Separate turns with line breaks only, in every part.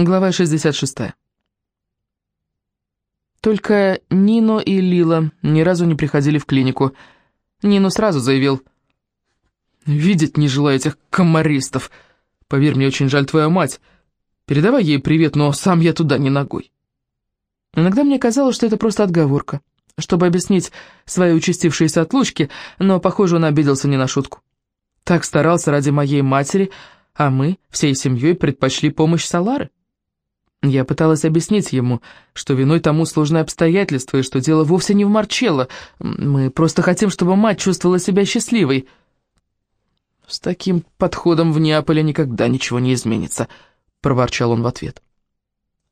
Глава 66. Только Нино и Лила ни разу не приходили в клинику. Нино сразу заявил, «Видеть не желаю этих комаристов. Поверь, мне очень жаль твою мать. Передавай ей привет, но сам я туда не ногой». Иногда мне казалось, что это просто отговорка, чтобы объяснить свои участившиеся отлучки, но, похоже, он обиделся не на шутку. Так старался ради моей матери, а мы всей семьей предпочли помощь Салары. Я пыталась объяснить ему, что виной тому сложные обстоятельства, и что дело вовсе не в Марчелло. Мы просто хотим, чтобы мать чувствовала себя счастливой. «С таким подходом в Неаполе никогда ничего не изменится», — проворчал он в ответ.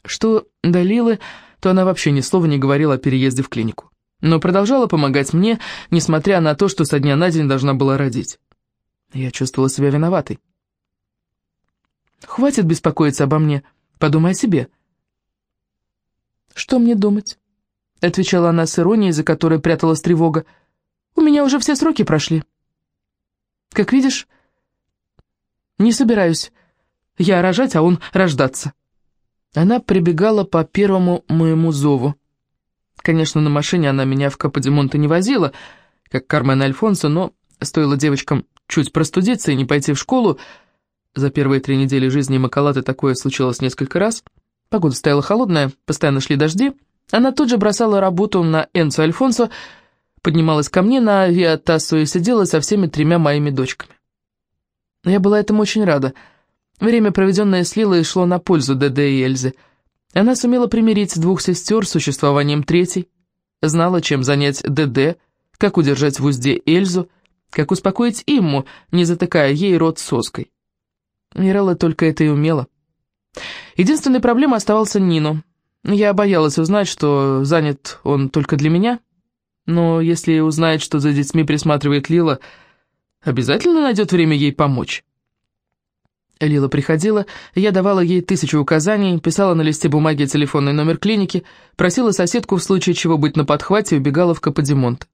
Что до Лилы, то она вообще ни слова не говорила о переезде в клинику, но продолжала помогать мне, несмотря на то, что со дня на день должна была родить. Я чувствовала себя виноватой. «Хватит беспокоиться обо мне», — Подумай о себе». «Что мне думать?» — отвечала она с иронией, за которой пряталась тревога. «У меня уже все сроки прошли. Как видишь, не собираюсь я рожать, а он рождаться». Она прибегала по первому моему зову. Конечно, на машине она меня в Каподимонте не возила, как Кармен Альфонсо, но стоило девочкам чуть простудиться и не пойти в школу, за первые три недели жизни Макалаты такое случилось несколько раз. Погода стояла холодная, постоянно шли дожди. Она тут же бросала работу на Энцо Альфонсо, поднималась ко мне на Виатассу и сидела со всеми тремя моими дочками. Я была этому очень рада. Время, проведенное с Лилой, шло на пользу ДД и Эльзы. Она сумела примирить двух сестер с существованием третьей, знала, чем занять ДД, как удержать в узде Эльзу, как успокоить Имму, не затыкая ей рот соской. Мирелла только это и умела. Единственной проблемой оставался Нину. Я боялась узнать, что занят он только для меня. Но если узнает, что за детьми присматривает Лила, обязательно найдет время ей помочь. Лила приходила, я давала ей тысячу указаний, писала на листе бумаги телефонный номер клиники, просила соседку в случае чего быть на подхвате и убегала в Каподимонт.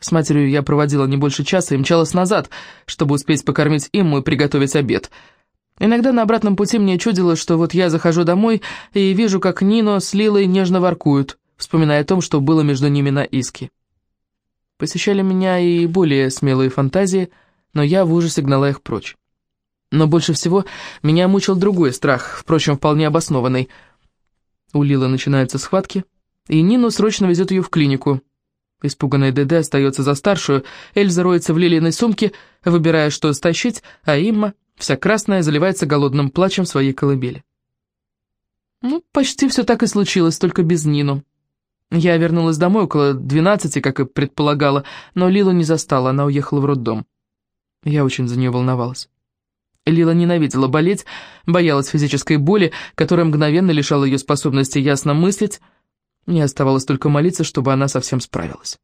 С матерью я проводила не больше часа и мчалась назад, чтобы успеть покормить Имму и приготовить обед. Иногда на обратном пути мне чудилось, что вот я захожу домой и вижу, как Нино с Лилой нежно воркуют, вспоминая о том, что было между ними на иске. Посещали меня и более смелые фантазии, но я в ужасе гнала их прочь. Но больше всего меня мучил другой страх, впрочем, вполне обоснованный. У Лилы начинаются схватки, и Нину срочно везет ее в клинику. Испуганная ДД остается за старшую, Эльза роется в Лилиной сумке, выбирая, что стащить, а Имма, вся красная, заливается голодным плачем в своей колыбели. Ну, почти все так и случилось, только без Нину. Я вернулась домой около двенадцати, как и предполагала, но Лилу не застала, она уехала в роддом. Я очень за нее волновалась. Лила ненавидела болеть, боялась физической боли, которая мгновенно лишала ее способности ясно мыслить, мне оставалось только молиться, чтобы она совсем справилась.